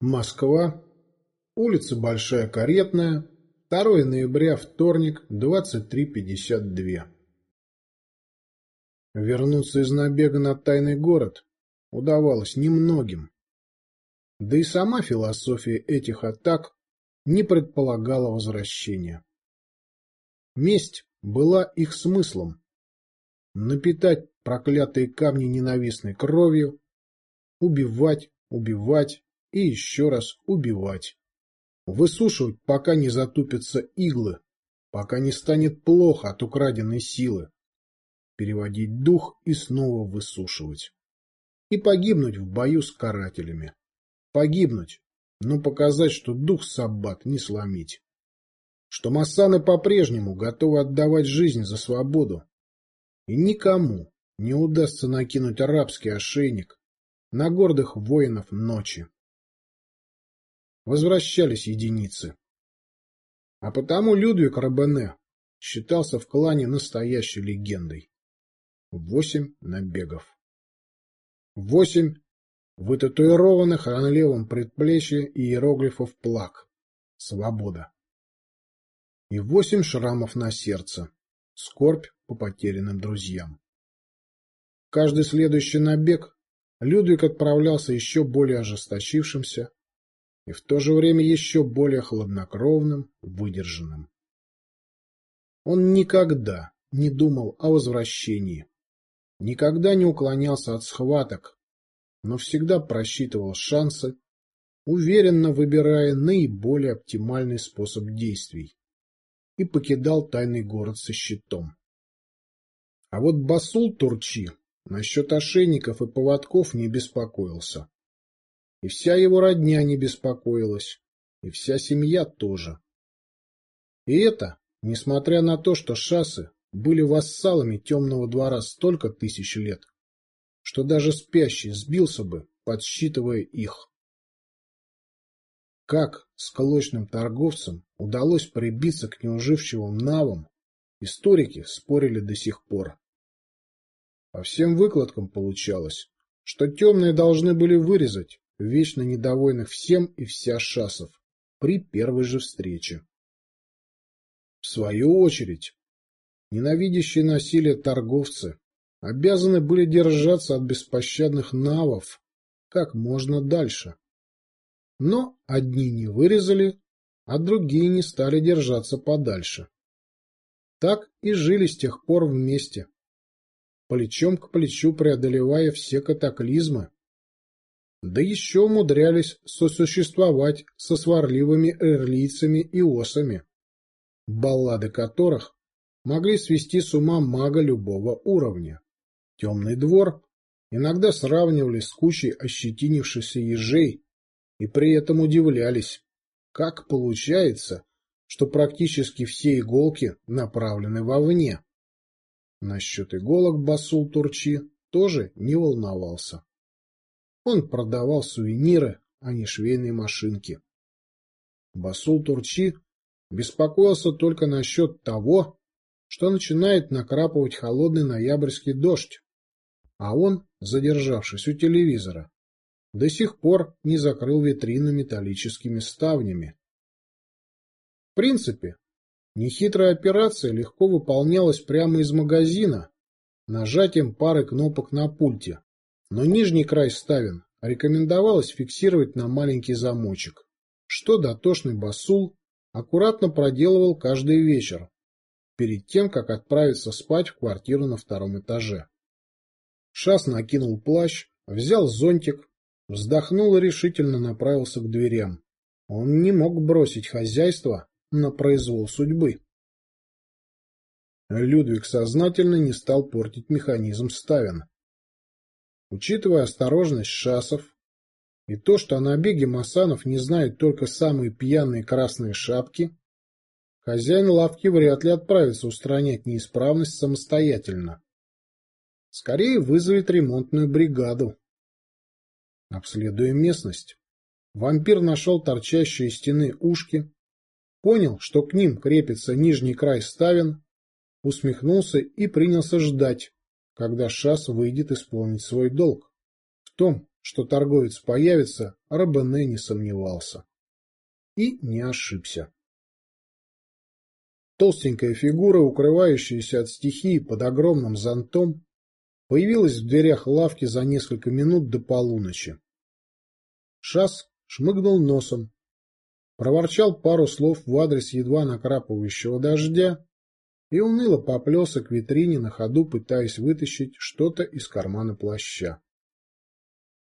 Москва. Улица Большая Каретная. 2 ноября, вторник, 23.52. Вернуться из набега на тайный город удавалось немногим. Да и сама философия этих атак не предполагала возвращения. Месть была их смыслом. Напитать проклятые камни ненавистной кровью, убивать, убивать и еще раз убивать. Высушивать, пока не затупятся иглы, пока не станет плохо от украденной силы. Переводить дух и снова высушивать. И погибнуть в бою с карателями. Погибнуть, но показать, что дух Саббат не сломить. Что массаны по-прежнему готовы отдавать жизнь за свободу. И никому не удастся накинуть арабский ошейник на гордых воинов ночи. Возвращались единицы. А потому Людвиг Рабене считался в клане настоящей легендой. Восемь набегов. Восемь вытатуированных на левом предплечье иероглифов плак. Свобода. И восемь шрамов на сердце. Скорбь по потерянным друзьям. Каждый следующий набег Людвиг отправлялся еще более ожесточившимся и в то же время еще более хладнокровным, выдержанным. Он никогда не думал о возвращении, никогда не уклонялся от схваток, но всегда просчитывал шансы, уверенно выбирая наиболее оптимальный способ действий, и покидал тайный город со щитом. А вот Басул Турчи насчет ошейников и поводков не беспокоился. И вся его родня не беспокоилась, и вся семья тоже. И это, несмотря на то, что шассы были вассалами темного двора столько тысяч лет, что даже спящий сбился бы, подсчитывая их. Как склочным торговцам удалось прибиться к неуживчивым навам, историки спорили до сих пор. По всем выкладкам получалось, что темные должны были вырезать вечно недовольных всем и вся шасов при первой же встрече. В свою очередь, ненавидящие насилие торговцы обязаны были держаться от беспощадных навов как можно дальше. Но одни не вырезали, а другие не стали держаться подальше. Так и жили с тех пор вместе, плечом к плечу преодолевая все катаклизмы, да еще умудрялись сосуществовать со сварливыми эрлийцами и осами, баллады которых могли свести с ума мага любого уровня. Темный двор иногда сравнивали с кучей ощетинившихся ежей и при этом удивлялись, как получается, что практически все иголки направлены вовне. Насчет иголок Басул Турчи тоже не волновался. Он продавал сувениры, а не швейные машинки. Басул Турчи беспокоился только насчет того, что начинает накрапывать холодный ноябрьский дождь, а он, задержавшись у телевизора, до сих пор не закрыл витрины металлическими ставнями. В принципе, нехитрая операция легко выполнялась прямо из магазина, нажатием пары кнопок на пульте но нижний край ставен рекомендовалось фиксировать на маленький замочек, что дотошный басул аккуратно проделывал каждый вечер, перед тем, как отправиться спать в квартиру на втором этаже. Шас накинул плащ, взял зонтик, вздохнул и решительно направился к дверям. Он не мог бросить хозяйство на произвол судьбы. Людвиг сознательно не стал портить механизм ставен. Учитывая осторожность шасов и то, что о набеге масанов не знают только самые пьяные красные шапки, хозяин лавки вряд ли отправится устранять неисправность самостоятельно. Скорее вызовет ремонтную бригаду. Обследуя местность, вампир нашел торчащие из стены ушки, понял, что к ним крепится нижний край ставен, усмехнулся и принялся ждать, когда Шас выйдет исполнить свой долг. В том, что торговец появится, Рабене не сомневался. И не ошибся. Толстенькая фигура, укрывающаяся от стихии под огромным зонтом, появилась в дверях лавки за несколько минут до полуночи. Шас шмыгнул носом, проворчал пару слов в адрес едва накрапывающего дождя и уныло поплелся к витрине на ходу, пытаясь вытащить что-то из кармана плаща.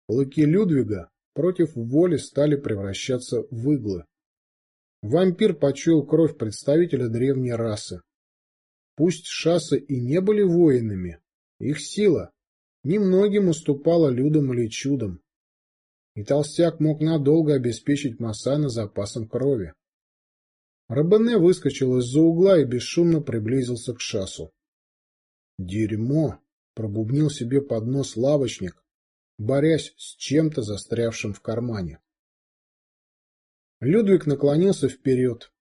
Клыки Людвига против воли стали превращаться в иглы. Вампир почуял кровь представителя древней расы. Пусть шассы и не были воинами, их сила немногим уступала людям или чудам, и толстяк мог надолго обеспечить Масана запасом крови. Рабене выскочил из-за угла и бесшумно приблизился к шасу. «Дерьмо!» — пробубнил себе под нос лавочник, борясь с чем-то застрявшим в кармане. Людвиг наклонился вперед.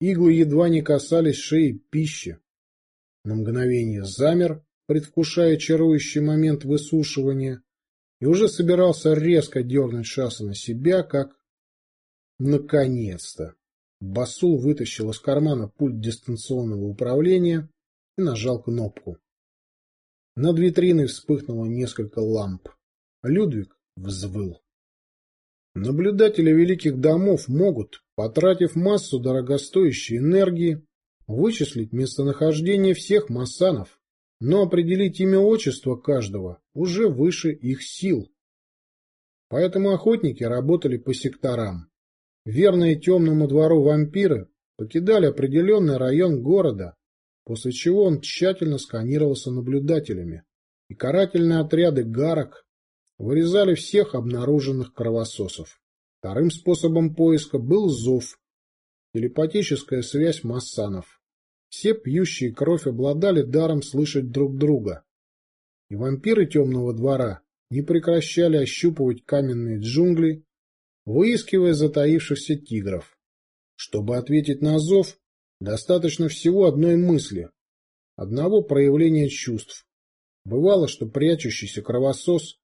Иглы едва не касались шеи пищи. На мгновение замер, предвкушая чарующий момент высушивания, и уже собирался резко дернуть шасса на себя, как... Наконец-то! Басул вытащил из кармана пульт дистанционного управления и нажал кнопку. Над витриной вспыхнуло несколько ламп. Людвиг взвыл. Наблюдатели великих домов могут, потратив массу дорогостоящей энергии, вычислить местонахождение всех массанов, но определить имя отчества каждого уже выше их сил. Поэтому охотники работали по секторам. Верные темному двору вампиры покидали определенный район города, после чего он тщательно сканировался наблюдателями, и карательные отряды гарок вырезали всех обнаруженных кровососов. Вторым способом поиска был зов, телепатическая связь массанов. Все пьющие кровь обладали даром слышать друг друга. И вампиры темного двора не прекращали ощупывать каменные джунгли, выискивая затаившихся тигров. Чтобы ответить на зов, достаточно всего одной мысли, одного проявления чувств. Бывало, что прячущийся кровосос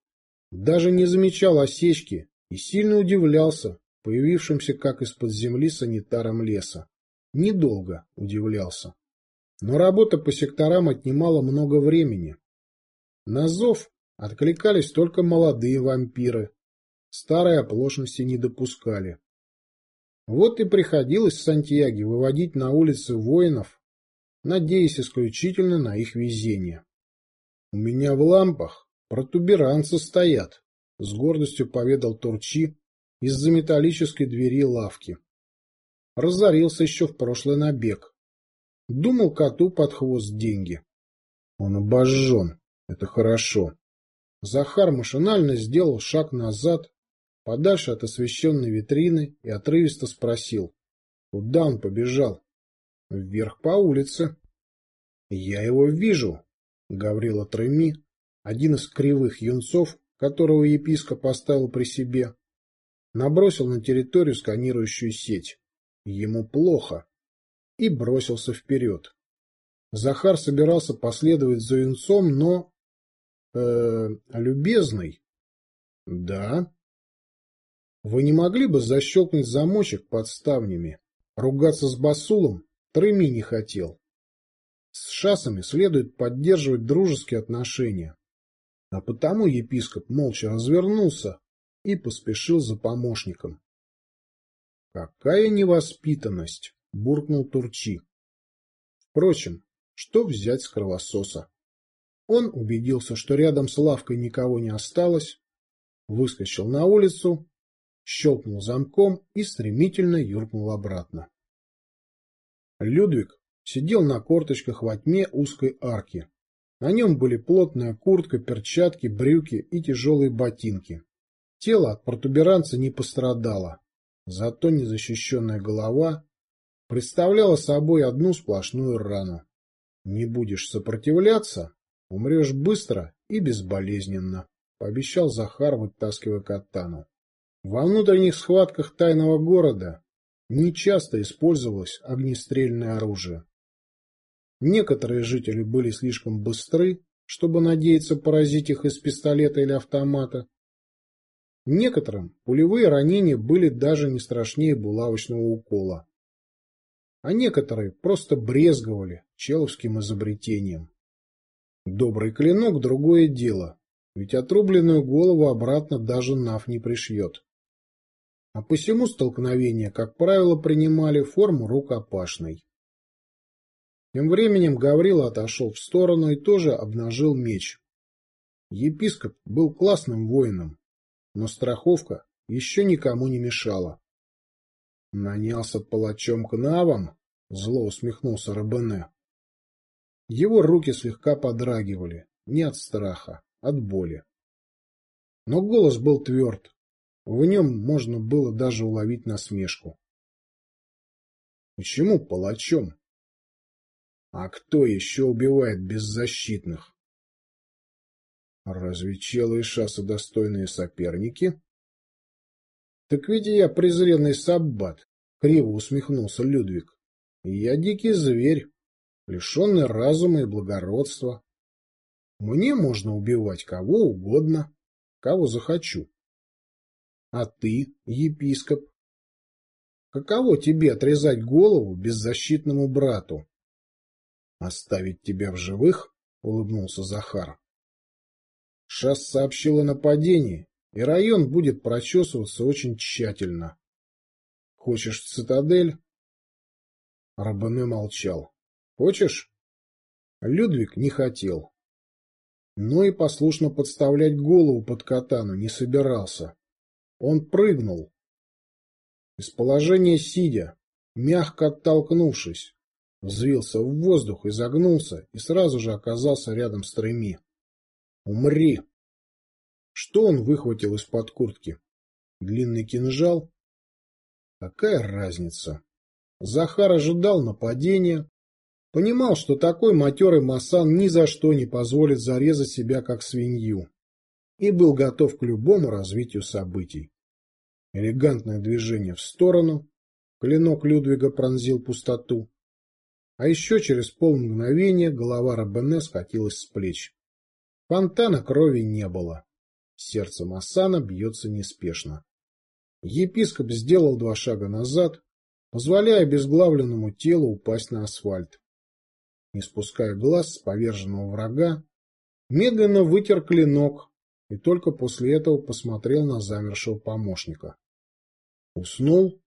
даже не замечал осечки и сильно удивлялся появившимся как из-под земли санитарам леса. Недолго удивлялся. Но работа по секторам отнимала много времени. На зов откликались только молодые вампиры. Старые оплошности не допускали. Вот и приходилось Сантьяге выводить на улицы воинов, надеясь исключительно на их везение. — У меня в лампах протуберанцы стоят, — с гордостью поведал Турчи из-за металлической двери лавки. Разорился еще в прошлый набег. Думал коту под хвост деньги. Он обожжен. Это хорошо. Захар машинально сделал шаг назад, подальше от освещенной витрины, и отрывисто спросил. Куда он побежал? Вверх по улице. Я его вижу, Гаврила Треми, один из кривых юнцов, которого епископ оставил при себе, набросил на территорию сканирующую сеть. Ему плохо и бросился вперед. Захар собирался последовать за юнцом, но... э любезный? Да. Вы не могли бы защелкнуть замочек под ставнями? Ругаться с Басулом Треми не хотел. С шасами следует поддерживать дружеские отношения. А потому епископ молча развернулся и поспешил за помощником. Какая невоспитанность! — буркнул Турчи. Впрочем, что взять с кровососа? Он убедился, что рядом с лавкой никого не осталось, выскочил на улицу, щелкнул замком и стремительно юркнул обратно. Людвиг сидел на корточках во тьме узкой арки. На нем были плотная куртка, перчатки, брюки и тяжелые ботинки. Тело от протуберанца не пострадало, зато незащищенная голова представляла собой одну сплошную рану. Не будешь сопротивляться, умрешь быстро и безболезненно, пообещал Захар, вытаскивая катану. Во внутренних схватках тайного города нечасто использовалось огнестрельное оружие. Некоторые жители были слишком быстры, чтобы надеяться поразить их из пистолета или автомата, Некоторым пулевые ранения были даже не страшнее булавочного укола. А некоторые просто брезговали человским изобретением. Добрый клинок – другое дело, ведь отрубленную голову обратно даже Нав не пришьет. А посему столкновения, как правило, принимали форму рукопашной. Тем временем Гаврил отошел в сторону и тоже обнажил меч. Епископ был классным воином, но страховка еще никому не мешала. Нанялся палачом к навам, зло усмехнулся Рабене. Его руки слегка подрагивали, не от страха, от боли. Но голос был тверд, в нем можно было даже уловить насмешку. Почему палачом? А кто еще убивает беззащитных? Разве Чела и Шаса достойные соперники? Так ведь я презренный саббат, криво усмехнулся Людвиг. Я дикий зверь, лишенный разума и благородства. Мне можно убивать кого угодно, кого захочу. А ты, епископ, каково тебе отрезать голову беззащитному брату? Оставить тебя в живых? улыбнулся Захар. Шас сообщил о нападении, и район будет прочесываться очень тщательно. Хочешь в цитадель? Рабане молчал. Хочешь? Людвиг не хотел. Но и послушно подставлять голову под катану не собирался. Он прыгнул. Из положения сидя, мягко оттолкнувшись, взвился в воздух, изогнулся и сразу же оказался рядом с Треми. «Умри!» Что он выхватил из-под куртки? Длинный кинжал? Какая разница? Захар ожидал нападения, понимал, что такой матерый масан ни за что не позволит зарезать себя как свинью, и был готов к любому развитию событий. Элегантное движение в сторону, клинок Людвига пронзил пустоту, а еще через полмгновения голова Рабене скатилась с плеч. Фонтана крови не было. Сердце Масана бьется неспешно. Епископ сделал два шага назад, позволяя обезглавленному телу упасть на асфальт. Не спуская глаз с поверженного врага, медленно вытер клинок и только после этого посмотрел на замершего помощника. Уснул?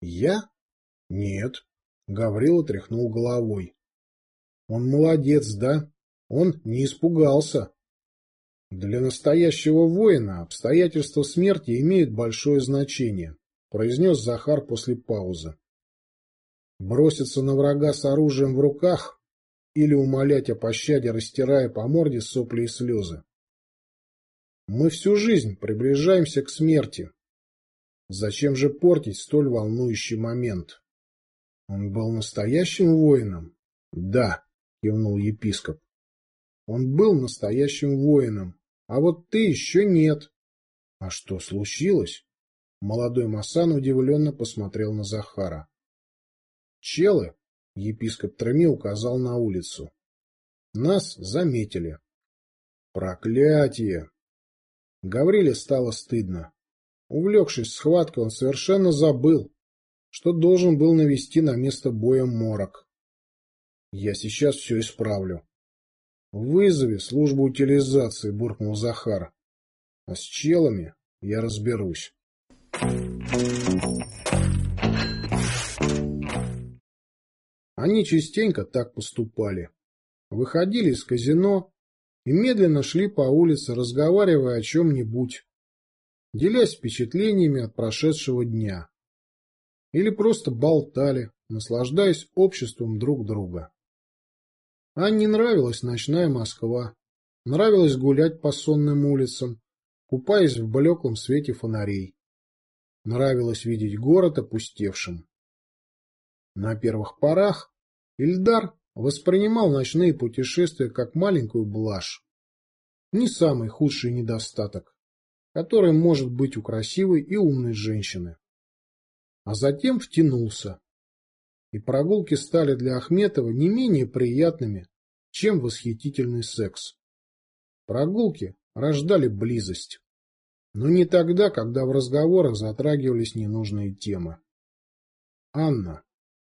Я? Нет. Гаврила тряхнул головой. Он молодец, да? Он не испугался. Для настоящего воина обстоятельства смерти имеют большое значение, произнес Захар после паузы. Броситься на врага с оружием в руках или умолять о пощаде, растирая по морде сопли и слезы. Мы всю жизнь приближаемся к смерти. Зачем же портить столь волнующий момент? Он был настоящим воином? Да, кивнул епископ. Он был настоящим воином, а вот ты еще нет. А что случилось? Молодой Масан удивленно посмотрел на Захара. Челы, епископ Треми указал на улицу. Нас заметили. Проклятие! Гавриле стало стыдно. Увлекшись схваткой, он совершенно забыл, что должен был навести на место боя морок. Я сейчас все исправлю. «Вызови службу утилизации», — буркнул Захар. «А с челами я разберусь». Они частенько так поступали. Выходили из казино и медленно шли по улице, разговаривая о чем-нибудь, делясь впечатлениями от прошедшего дня. Или просто болтали, наслаждаясь обществом друг друга. Анне нравилась ночная Москва. Нравилось гулять по сонным улицам, купаясь в блеклом свете фонарей. Нравилось видеть город опустевшим. На первых порах Ильдар воспринимал ночные путешествия как маленькую блажь. Не самый худший недостаток, который может быть у красивой и умной женщины. А затем втянулся, и прогулки стали для Ахметова не менее приятными, чем восхитительный секс. Прогулки рождали близость. Но не тогда, когда в разговорах затрагивались ненужные темы. «Анна,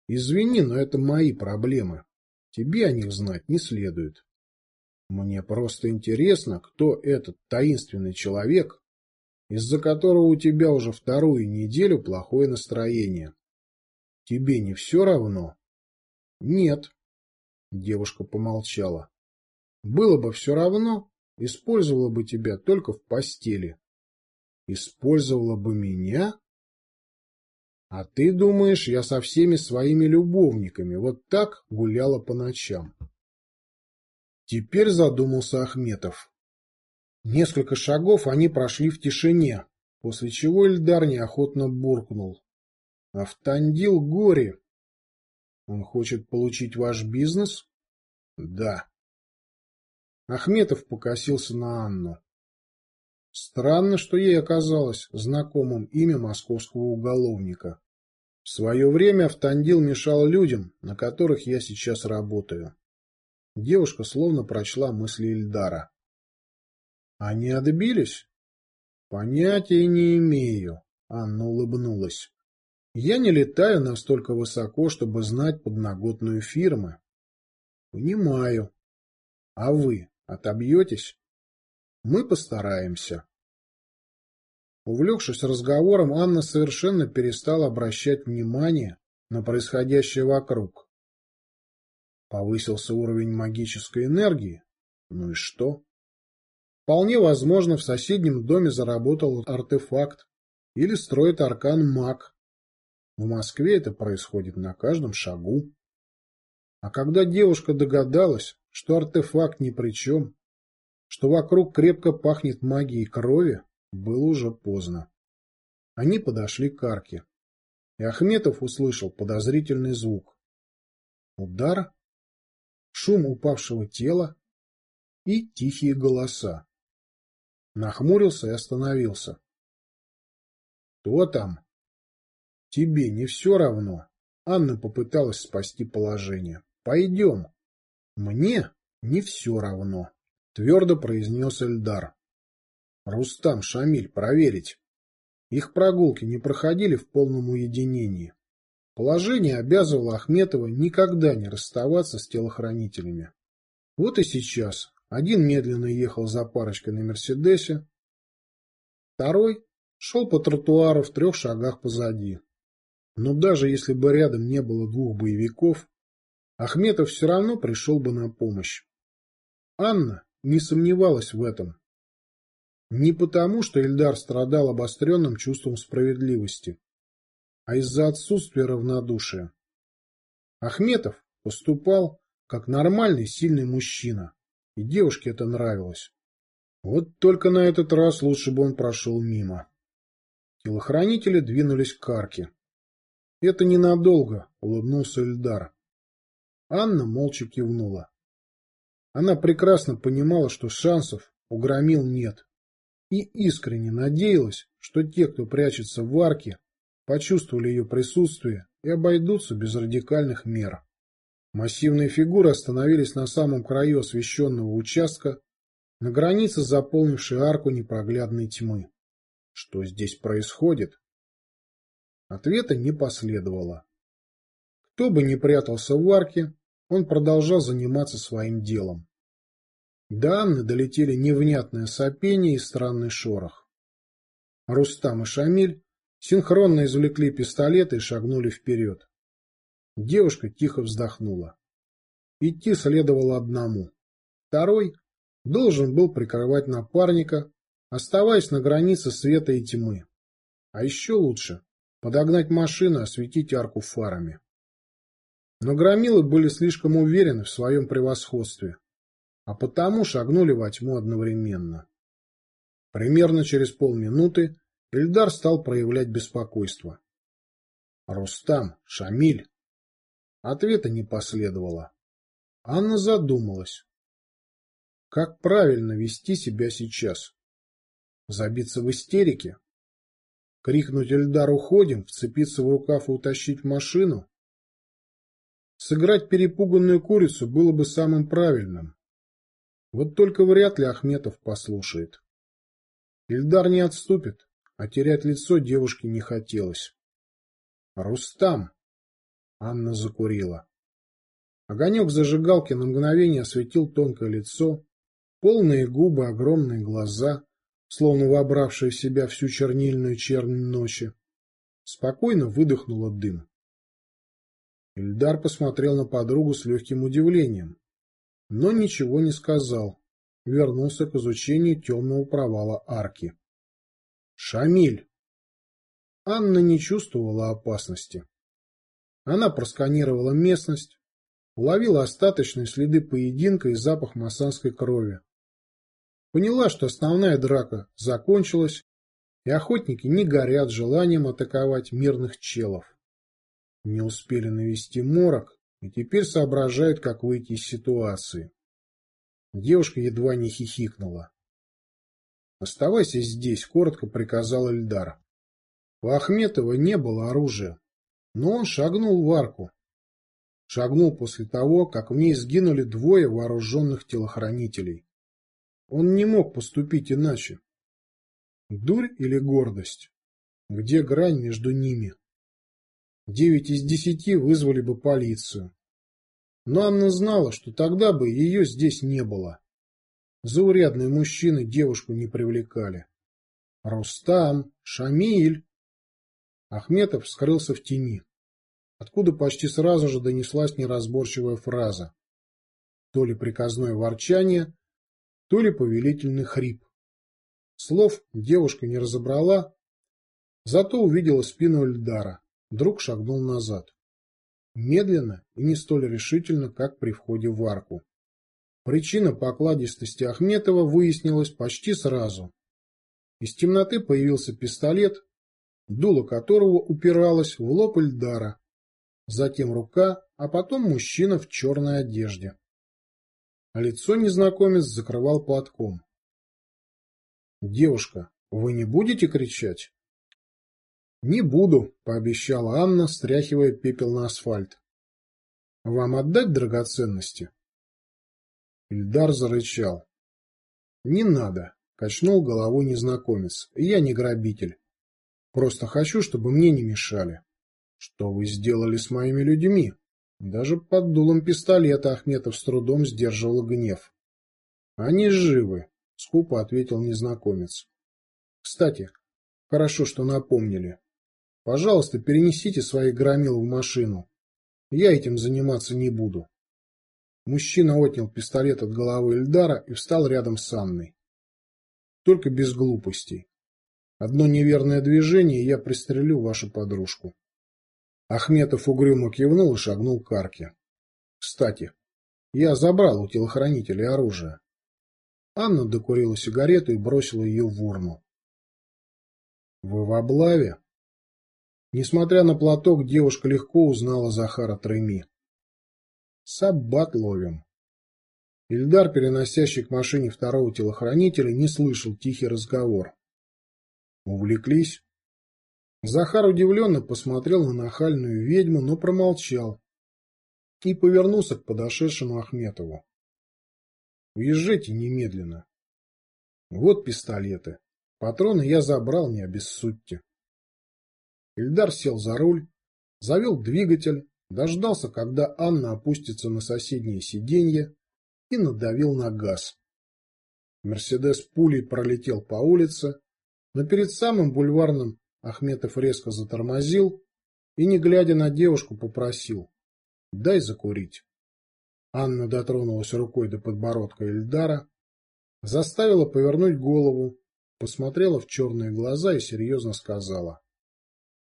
извини, но это мои проблемы. Тебе о них знать не следует. Мне просто интересно, кто этот таинственный человек, из-за которого у тебя уже вторую неделю плохое настроение. Тебе не все равно? Нет. Девушка помолчала. Было бы все равно, использовала бы тебя только в постели. Использовала бы меня? А ты думаешь, я со всеми своими любовниками вот так гуляла по ночам? Теперь задумался Ахметов. Несколько шагов они прошли в тишине, после чего Эльдар неохотно буркнул. Автандил горе. Он хочет получить ваш бизнес? Да. Ахметов покосился на Анну. Странно, что ей оказалось знакомым имя московского уголовника. В свое время Автандил мешал людям, на которых я сейчас работаю. Девушка словно прочла мысли Ильдара. Они отбились? Понятия не имею. Анна улыбнулась. Я не летаю настолько высоко, чтобы знать подноготную фирмы. Понимаю. А вы отобьетесь? Мы постараемся. Увлекшись разговором, Анна совершенно перестала обращать внимание на происходящее вокруг. Повысился уровень магической энергии. Ну и что? Вполне возможно, в соседнем доме заработал артефакт или строит аркан маг. В Москве это происходит на каждом шагу. А когда девушка догадалась, что артефакт ни при чем, что вокруг крепко пахнет магией крови, было уже поздно. Они подошли к арке, и Ахметов услышал подозрительный звук. Удар, шум упавшего тела и тихие голоса. Нахмурился и остановился. Кто там? Тебе не все равно. Анна попыталась спасти положение. Пойдем. Мне не все равно, твердо произнес Эльдар. Рустам, Шамиль, проверить. Их прогулки не проходили в полном уединении. Положение обязывало Ахметова никогда не расставаться с телохранителями. Вот и сейчас один медленно ехал за парочкой на «Мерседесе», второй шел по тротуару в трех шагах позади. Но даже если бы рядом не было двух боевиков, Ахметов все равно пришел бы на помощь. Анна не сомневалась в этом. Не потому, что Эльдар страдал обостренным чувством справедливости, а из-за отсутствия равнодушия. Ахметов поступал как нормальный сильный мужчина, и девушке это нравилось. Вот только на этот раз лучше бы он прошел мимо. Телохранители двинулись к арке. «Это ненадолго», — улыбнулся Эльдар. Анна молча кивнула. Она прекрасно понимала, что шансов у громил нет, и искренне надеялась, что те, кто прячется в арке, почувствовали ее присутствие и обойдутся без радикальных мер. Массивные фигуры остановились на самом краю освещенного участка, на границе заполнившей арку непроглядной тьмы. Что здесь происходит? Ответа не последовало. Кто бы ни прятался в арке, он продолжал заниматься своим делом. До долетели невнятное сопение и странный шорох. Рустам и Шамиль синхронно извлекли пистолеты и шагнули вперед. Девушка тихо вздохнула. Идти следовало одному. Второй должен был прикрывать напарника, оставаясь на границе света и тьмы. А еще лучше подогнать машину и осветить арку фарами. Но громилы были слишком уверены в своем превосходстве, а потому шагнули во тьму одновременно. Примерно через полминуты Ильдар стал проявлять беспокойство. «Рустам, Шамиль!» Ответа не последовало. Анна задумалась. Как правильно вести себя сейчас? Забиться в истерике? Крикнуть Эльдар «Уходим!», вцепиться в рукав и утащить машину? Сыграть перепуганную курицу было бы самым правильным. Вот только вряд ли Ахметов послушает. Ильдар не отступит, а терять лицо девушке не хотелось. «Рустам!» Анна закурила. Огонек зажигалки на мгновение осветил тонкое лицо, полные губы, огромные глаза, словно вобравшие в себя всю чернильную чернь ночи. Спокойно выдохнула дым. Ильдар посмотрел на подругу с легким удивлением, но ничего не сказал, вернулся к изучению темного провала арки. «Шамиль!» Анна не чувствовала опасности. Она просканировала местность, уловила остаточные следы поединка и запах масанской крови. Поняла, что основная драка закончилась, и охотники не горят желанием атаковать мирных челов. Не успели навести морок, и теперь соображают, как выйти из ситуации. Девушка едва не хихикнула. «Оставайся здесь», — коротко приказал Эльдар. У Ахметова не было оружия, но он шагнул в арку. Шагнул после того, как в ней сгинули двое вооруженных телохранителей. Он не мог поступить иначе. Дурь или гордость? Где грань между ними? Девять из десяти вызвали бы полицию. Но Анна знала, что тогда бы ее здесь не было. Заурядные мужчины девушку не привлекали. Рустам, Шамиль. Ахметов скрылся в тени, откуда почти сразу же донеслась неразборчивая фраза. То ли приказное ворчание, то ли повелительный хрип. Слов девушка не разобрала, зато увидела спину Эльдара. Друг шагнул назад. Медленно и не столь решительно, как при входе в арку. Причина покладистости Ахметова выяснилась почти сразу. Из темноты появился пистолет, дуло которого упиралось в лоб Эльдара, затем рука, а потом мужчина в черной одежде. А лицо незнакомец закрывал платком. «Девушка, вы не будете кричать?» «Не буду», — пообещала Анна, стряхивая пепел на асфальт. «Вам отдать драгоценности?» Ильдар зарычал. «Не надо», — качнул головой незнакомец. «Я не грабитель. Просто хочу, чтобы мне не мешали». «Что вы сделали с моими людьми?» Даже под дулом пистолета Ахметов с трудом сдерживал гнев. «Они живы», — скупо ответил незнакомец. «Кстати, хорошо, что напомнили. Пожалуйста, перенесите своих громил в машину. Я этим заниматься не буду». Мужчина отнял пистолет от головы Эльдара и встал рядом с Анной. «Только без глупостей. Одно неверное движение, и я пристрелю вашу подружку». Ахметов угрюмо кивнул и шагнул к арке. Кстати, я забрал у телохранителя оружие. Анна докурила сигарету и бросила ее в урну. Вы в облаве? Несмотря на платок, девушка легко узнала Захара Треми. Саббат ловим. Ильдар, переносящий к машине второго телохранителя, не слышал тихий разговор. Увлеклись? Захар удивленно посмотрел на нахальную ведьму, но промолчал и повернулся к подошедшему Ахметову. «Уезжайте немедленно. Вот пистолеты. Патроны я забрал, не обессудьте». Ильдар сел за руль, завел двигатель, дождался, когда Анна опустится на соседнее сиденье и надавил на газ. Мерседес пулей пролетел по улице, но перед самым бульварным Ахметов резко затормозил и, не глядя на девушку, попросил. «Дай закурить». Анна дотронулась рукой до подбородка Эльдара, заставила повернуть голову, посмотрела в черные глаза и серьезно сказала.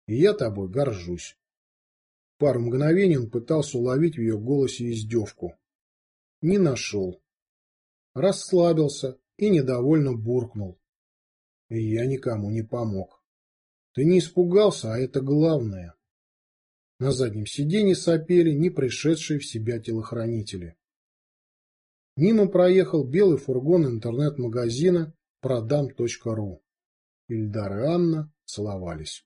«И я тобой горжусь». Пару мгновений он пытался уловить в ее голосе издевку. Не нашел. Расслабился и недовольно буркнул. И я никому не помог. Ты не испугался, а это главное. На заднем сиденье сопели не пришедшие в себя телохранители. Мимо проехал белый фургон интернет-магазина продам.ру. Ильдар и Анна целовались.